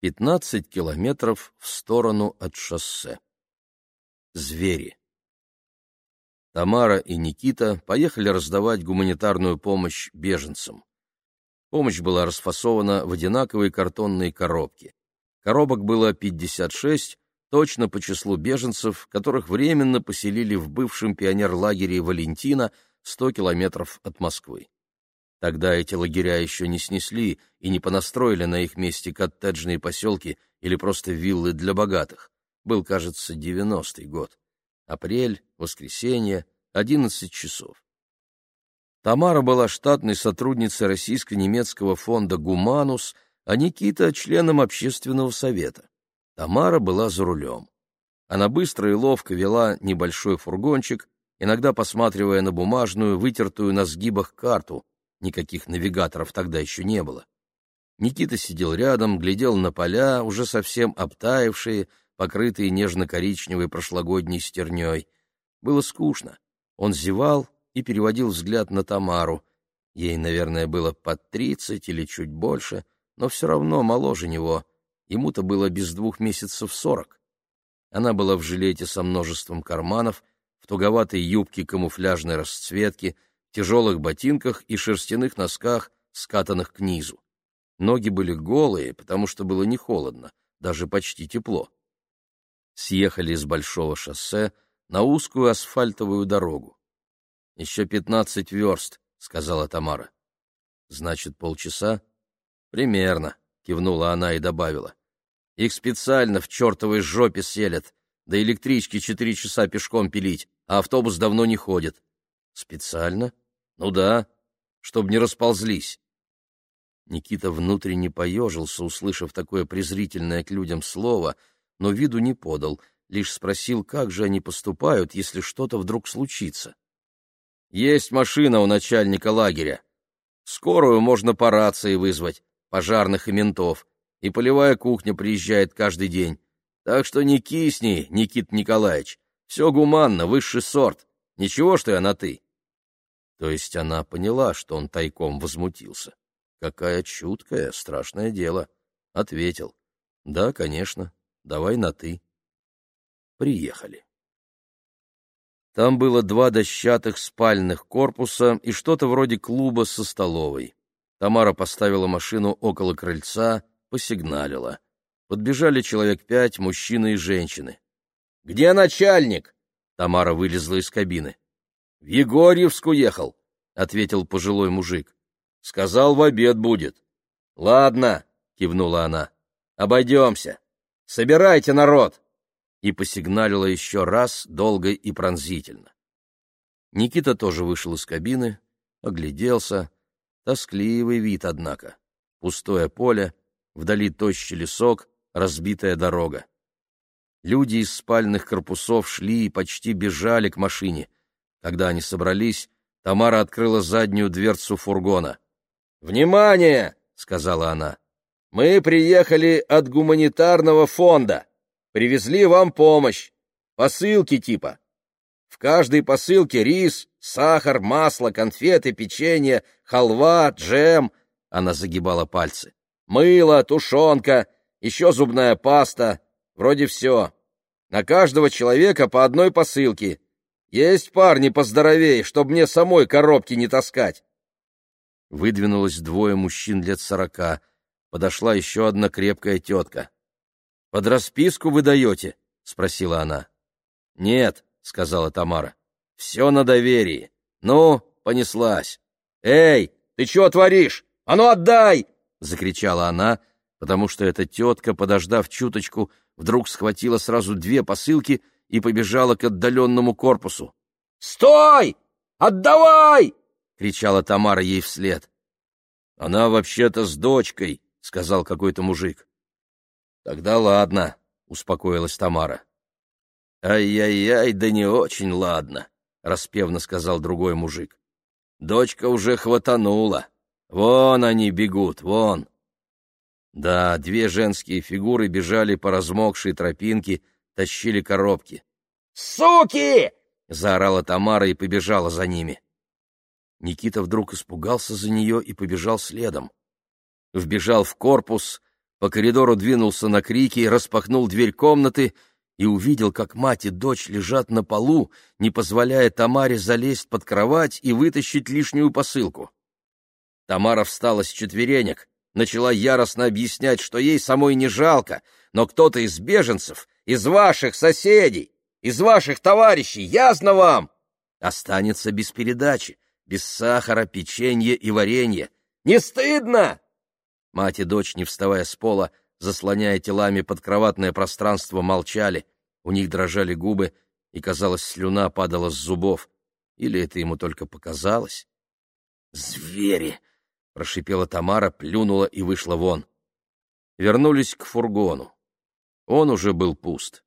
15 километров в сторону от шоссе. Звери. Тамара и Никита поехали раздавать гуманитарную помощь беженцам. Помощь была расфасована в одинаковые картонные коробки. Коробок было 56, точно по числу беженцев, которых временно поселили в бывшем пионерлагере Валентина 100 километров от Москвы. Тогда эти лагеря еще не снесли и не понастроили на их месте коттеджные поселки или просто виллы для богатых. Был, кажется, девяностый год. Апрель, воскресенье, одиннадцать часов. Тамара была штатной сотрудницей российско-немецкого фонда «Гуманус», а Никита — членом общественного совета. Тамара была за рулем. Она быстро и ловко вела небольшой фургончик, иногда посматривая на бумажную, вытертую на сгибах карту, Никаких навигаторов тогда еще не было. Никита сидел рядом, глядел на поля, уже совсем обтаившие, покрытые нежно-коричневой прошлогодней стерней. Было скучно. Он зевал и переводил взгляд на Тамару. Ей, наверное, было под тридцать или чуть больше, но все равно моложе него. Ему-то было без двух месяцев сорок. Она была в жилете со множеством карманов, в туговатой юбке камуфляжной расцветки — тяжелых ботинках и шерстяных носках, скатанных к низу. Ноги были голые, потому что было не холодно, даже почти тепло. Съехали с большого шоссе на узкую асфальтовую дорогу. «Еще пятнадцать верст», — сказала Тамара. «Значит, полчаса?» «Примерно», — кивнула она и добавила. «Их специально в чертовой жопе селят. До электрички четыре часа пешком пилить, а автобус давно не ходит. Специально? Ну да, чтобы не расползлись. Никита внутренне поежился, услышав такое презрительное к людям слово, но виду не подал, лишь спросил, как же они поступают, если что-то вдруг случится. «Есть машина у начальника лагеря. Скорую можно по рации вызвать, пожарных и ментов, и полевая кухня приезжает каждый день. Так что не кисни, Никит Николаевич, все гуманно, высший сорт. Ничего, что я на «ты». То есть она поняла, что он тайком возмутился. Какая чуткая, страшное дело. Ответил. Да, конечно, давай на «ты». Приехали. Там было два дощатых спальных корпуса и что-то вроде клуба со столовой. Тамара поставила машину около крыльца, посигналила. Подбежали человек пять, мужчины и женщины. «Где начальник?» Тамара вылезла из кабины. — В Егорьевск уехал, — ответил пожилой мужик. — Сказал, в обед будет. — Ладно, — кивнула она, — обойдемся. Собирайте народ! И посигналила еще раз, долго и пронзительно. Никита тоже вышел из кабины, огляделся. Тоскливый вид, однако. Пустое поле, вдали тощий лесок, разбитая дорога. Люди из спальных корпусов шли и почти бежали к машине. Когда они собрались, Тамара открыла заднюю дверцу фургона. «Внимание!» — сказала она. «Мы приехали от гуманитарного фонда. Привезли вам помощь. Посылки типа. В каждой посылке рис, сахар, масло, конфеты, печенье, халва, джем». Она загибала пальцы. «Мыло, тушенка, еще зубная паста. Вроде все. На каждого человека по одной посылке. Есть парни поздоровее, чтобы мне самой коробки не таскать. Выдвинулось двое мужчин лет сорока. Подошла еще одна крепкая тетка. — Под расписку вы даете? — спросила она. — Нет, — сказала Тамара. — Все на доверии. Ну, понеслась. — Эй, ты чего творишь? А ну отдай! — закричала она, потому что эта тетка, подождав чуточку, вдруг схватила сразу две посылки — и побежала к отдаленному корпусу. «Стой! Отдавай!» — кричала Тамара ей вслед. «Она вообще-то с дочкой», — сказал какой-то мужик. «Тогда ладно», — успокоилась Тамара. «Ай-яй-яй, да не очень ладно», — распевно сказал другой мужик. «Дочка уже хватанула. Вон они бегут, вон». Да, две женские фигуры бежали по размокшей тропинке, тащили коробки. «Суки!» — заорала Тамара и побежала за ними. Никита вдруг испугался за нее и побежал следом. Вбежал в корпус, по коридору двинулся на крики, распахнул дверь комнаты и увидел, как мать и дочь лежат на полу, не позволяя Тамаре залезть под кровать и вытащить лишнюю посылку. Тамара встала с четверенек, начала яростно объяснять, что ей самой не жалко, но кто-то из беженцев, из ваших соседей, из ваших товарищей, ясно вам, останется без передачи, без сахара, печенья и варенья. Не стыдно? Мать и дочь, не вставая с пола, заслоняя телами подкроватное пространство, молчали. У них дрожали губы, и, казалось, слюна падала с зубов. Или это ему только показалось? «Звери!» — прошипела Тамара, плюнула и вышла вон. Вернулись к фургону. Он уже был пуст.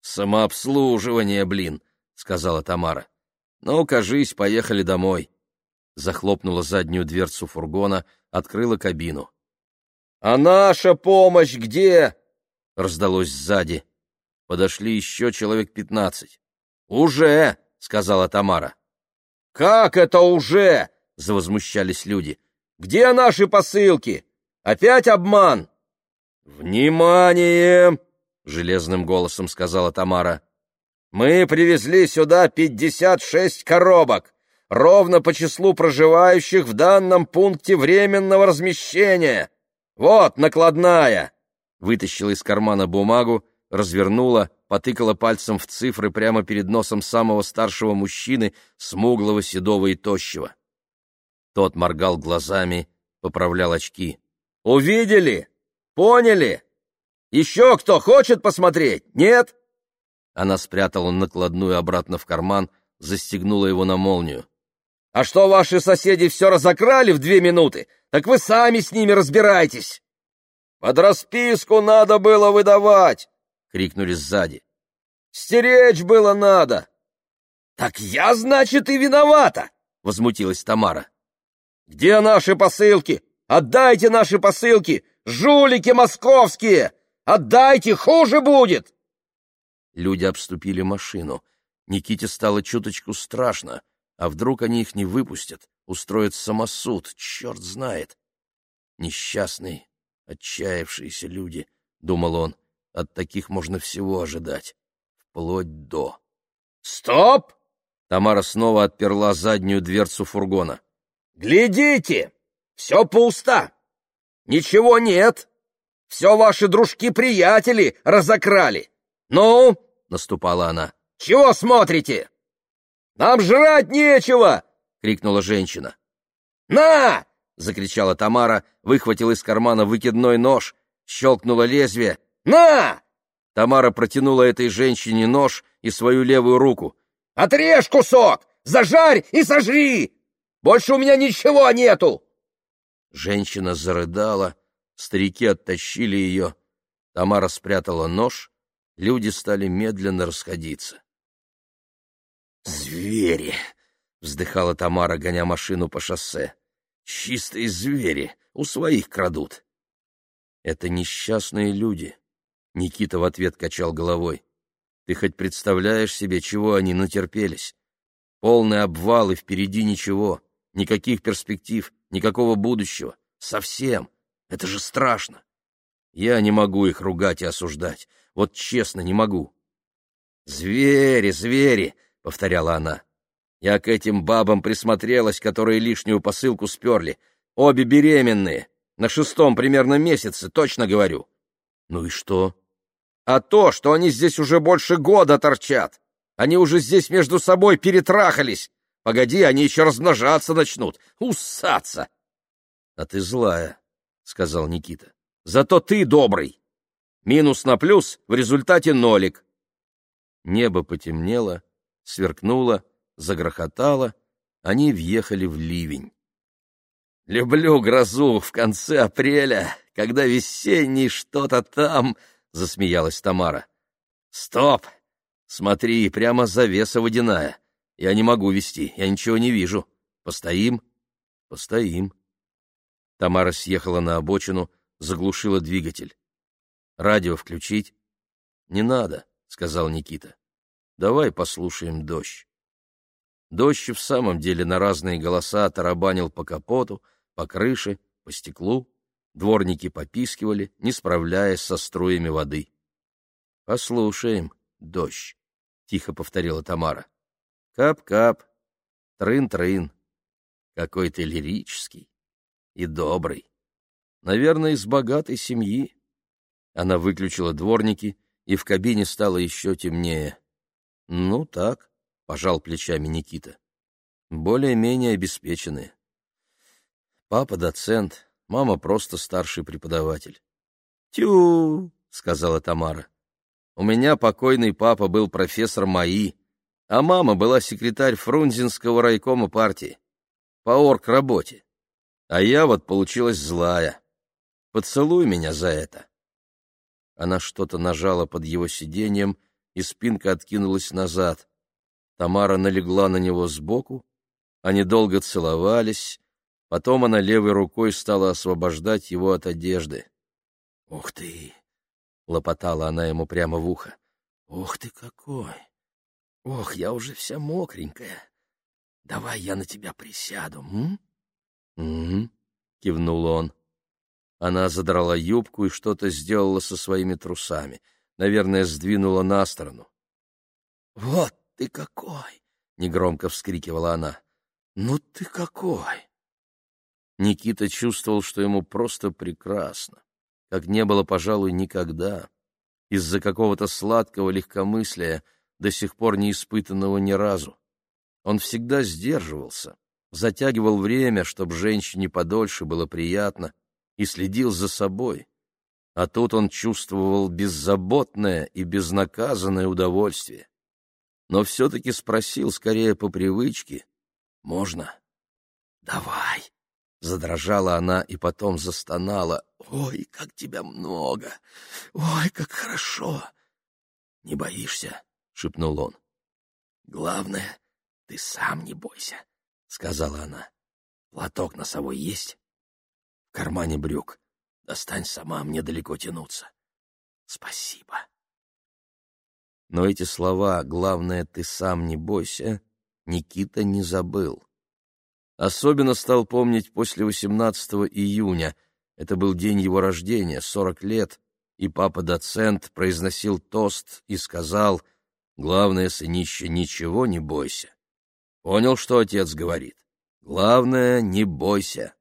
«Самообслуживание, блин!» — сказала Тамара. «Ну, кажись, поехали домой». Захлопнула заднюю дверцу фургона, открыла кабину. «А наша помощь где?» — раздалось сзади. Подошли еще человек пятнадцать. «Уже!» — сказала Тамара. «Как это уже?» — завозмущались люди. «Где наши посылки? Опять обман?» «Внимание!» — железным голосом сказала Тамара. «Мы привезли сюда пятьдесят шесть коробок, ровно по числу проживающих в данном пункте временного размещения. «Вот, накладная!» Вытащила из кармана бумагу, развернула, потыкала пальцем в цифры прямо перед носом самого старшего мужчины, смуглого, седого и тощего. Тот моргал глазами, поправлял очки. «Увидели? Поняли? Еще кто хочет посмотреть? Нет?» Она спрятала накладную обратно в карман, застегнула его на молнию. «А что, ваши соседи все разокрали в две минуты? Так вы сами с ними разбирайтесь!» «Под расписку надо было выдавать!» — крикнули сзади. «Стеречь было надо!» «Так я, значит, и виновата!» — возмутилась Тамара. «Где наши посылки? Отдайте наши посылки! Жулики московские! Отдайте, хуже будет!» Люди обступили машину. Никите стало чуточку страшно. А вдруг они их не выпустят, устроят самосуд, черт знает. Несчастные, отчаявшиеся люди, — думал он, — от таких можно всего ожидать, вплоть до... «Стоп!» — Тамара снова отперла заднюю дверцу фургона. «Глядите! Все пусто! Ничего нет! Все ваши дружки-приятели разокрали! Ну!» — наступала она. «Чего смотрите?» Нам жрать нечего!» — крикнула женщина. «На!» — закричала Тамара, выхватила из кармана выкидной нож, щелкнула лезвие. «На!» Тамара протянула этой женщине нож и свою левую руку. «Отрежь кусок! Зажарь и сожри! Больше у меня ничего нету!» Женщина зарыдала, старики оттащили ее. Тамара спрятала нож, люди стали медленно расходиться. «Звери!» — вздыхала Тамара, гоня машину по шоссе. «Чистые звери! У своих крадут!» «Это несчастные люди!» — Никита в ответ качал головой. «Ты хоть представляешь себе, чего они натерпелись? Полный обвал, и впереди ничего, никаких перспектив, никакого будущего. Совсем! Это же страшно! Я не могу их ругать и осуждать. Вот честно, не могу!» «Звери, звери!» повторяла она. Я к этим бабам присмотрелась, которые лишнюю посылку сперли. Обе беременные. На шестом примерно месяце, точно говорю. Ну и что? А то, что они здесь уже больше года торчат. Они уже здесь между собой перетрахались. Погоди, они еще размножаться начнут. Усаться. — А ты злая, — сказал Никита. — Зато ты добрый. Минус на плюс, в результате нолик. Небо потемнело, сверкнуло, загрохотало, они въехали в ливень. «Люблю грозу в конце апреля, когда весенний что-то там», — засмеялась Тамара. «Стоп! Смотри, прямо завеса водяная. Я не могу вести, я ничего не вижу. Постоим?» «Постоим». Тамара съехала на обочину, заглушила двигатель. «Радио включить?» «Не надо», — сказал Никита. Давай послушаем дождь. Дождь в самом деле на разные голоса тарабанил по капоту, по крыше, по стеклу. Дворники попискивали, не справляясь со струями воды. — Послушаем, дождь, — тихо повторила Тамара. — Кап-кап, трын-трын. Какой ты лирический и добрый. Наверное, из богатой семьи. Она выключила дворники, и в кабине стало еще темнее. — Ну, так, — пожал плечами Никита. — Более-менее обеспеченные. Папа доцент, мама просто старший преподаватель. «Тю!» — сказала Тамара. «У меня покойный папа был профессор МАИ, а мама была секретарь Фрунзенского райкома партии по орг-работе. А я вот получилась злая. Поцелуй меня за это». Она что-то нажала под его сиденьем, и спинка откинулась назад. Тамара налегла на него сбоку, они долго целовались, Потом она левой рукой стала освобождать его от одежды. «Ух ты!» — лопотала она ему прямо в ухо. «Ух ты какой! Ох, я уже вся мокренькая. Давай я на тебя присяду, м?» «Угу», — кивнул он. Она задрала юбку и что-то сделала со своими трусами. Наверное, сдвинула на сторону. «Вот ты какой!» — негромко вскрикивала она. «Ну ты какой!» Никита чувствовал, что ему просто прекрасно, как не было, пожалуй, никогда, из-за какого-то сладкого легкомыслия, до сих пор не испытанного ни разу. Он всегда сдерживался, затягивал время, чтобы женщине подольше было приятно, и следил за собой. А тут он чувствовал беззаботное и безнаказанное удовольствие. Но все-таки спросил скорее по привычке. «Можно?» «Давай!» Задрожала она и потом застонала. «Ой, как тебя много! Ой, как хорошо!» «Не боишься?» — шепнул он. «Главное, ты сам не бойся», — сказала она. «Платок носовой есть?» «В кармане брюк. Достань сама, мне далеко тянуться». «Спасибо». Но эти слова «главное, ты сам не бойся» Никита не забыл. Особенно стал помнить после 18 июня. Это был день его рождения, 40 лет, и папа-доцент произносил тост и сказал, «Главное, сынище, ничего не бойся». Понял, что отец говорит? «Главное, не бойся».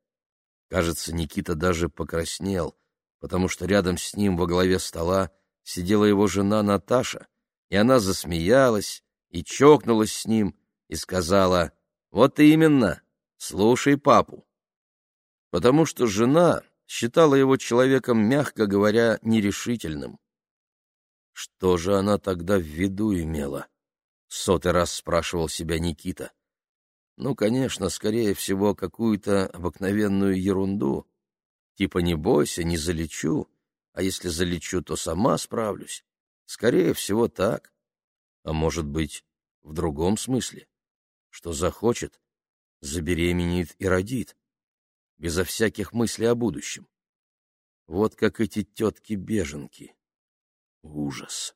Кажется, Никита даже покраснел, потому что рядом с ним во главе стола сидела его жена Наташа, и она засмеялась и чокнулась с ним и сказала, «Вот именно, слушай папу. Потому что жена считала его человеком, мягко говоря, нерешительным. Что же она тогда в виду имела? Сотый раз спрашивал себя Никита. Ну, конечно, скорее всего, какую-то обыкновенную ерунду. Типа не бойся, не залечу, а если залечу, то сама справлюсь. Скорее всего, так. А может быть, в другом смысле, что захочет, забеременеет и родит, безо всяких мыслей о будущем. Вот как эти тетки-беженки. Ужас.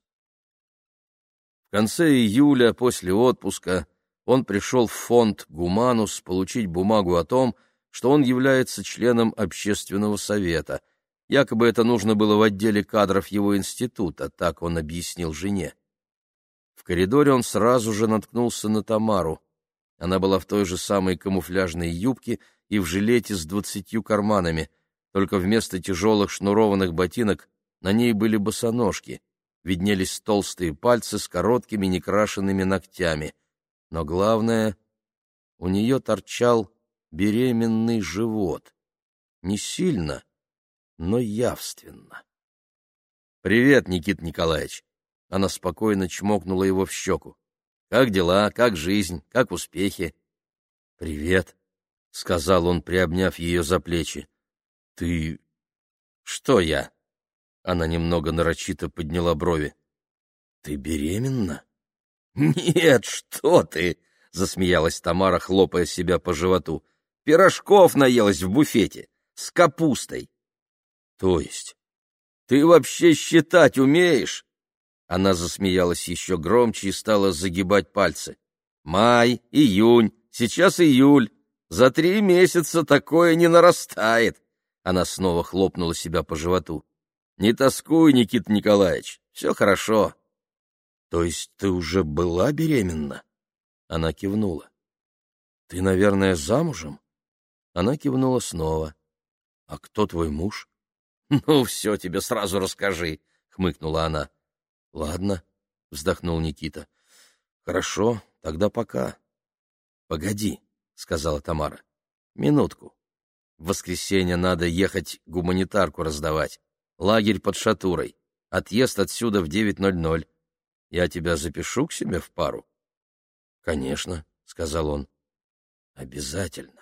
В конце июля, после отпуска, он пришел в фонд «Гуманус» получить бумагу о том, что он является членом общественного совета. Якобы это нужно было в отделе кадров его института, так он объяснил жене. В коридоре он сразу же наткнулся на Тамару. Она была в той же самой камуфляжной юбке и в жилете с двадцатью карманами, только вместо тяжелых шнурованных ботинок на ней были босоножки, виднелись толстые пальцы с короткими некрашенными ногтями. Но главное, у нее торчал беременный живот. Не сильно, но явственно. «Привет, Никит Николаевич!» Она спокойно чмокнула его в щеку. Как дела, как жизнь, как успехи? — Привет, — сказал он, приобняв ее за плечи. — Ты... Что я? Она немного нарочито подняла брови. — Ты беременна? — Нет, что ты! — засмеялась Тамара, хлопая себя по животу. — Пирожков наелась в буфете. С капустой. — То есть? Ты вообще считать умеешь? Она засмеялась еще громче и стала загибать пальцы. «Май, июнь, сейчас июль. За три месяца такое не нарастает. Она снова хлопнула себя по животу. «Не тоскуй, Никита Николаевич, все хорошо». «То есть ты уже была беременна?» Она кивнула. «Ты, наверное, замужем?» Она кивнула снова. «А кто твой муж?» «Ну, все тебе сразу расскажи», — хмыкнула она. «Ладно», — вздохнул Никита. «Хорошо, тогда пока». «Погоди», — сказала Тамара. «Минутку. В воскресенье надо ехать гуманитарку раздавать. Лагерь под Шатурой. Отъезд отсюда в 9.00. Я тебя запишу к себе в пару?» «Конечно», — сказал он. «Обязательно».